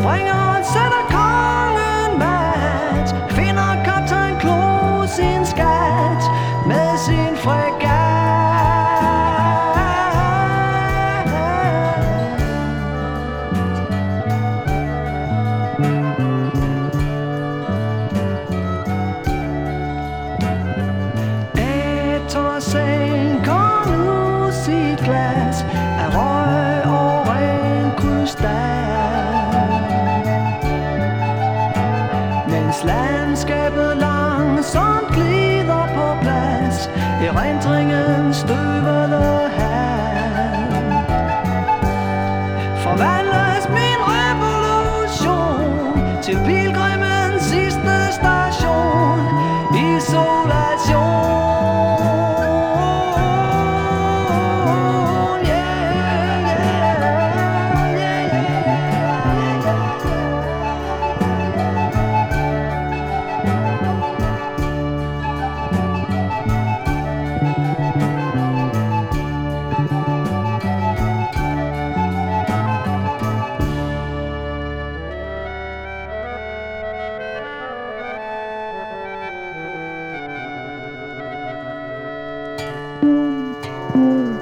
springer, sætter kongen mat. Finder kaptajn Klo sin skat Med sin fregat landskabet langsomt glider på plads. Erindringen støder Mm-hmm.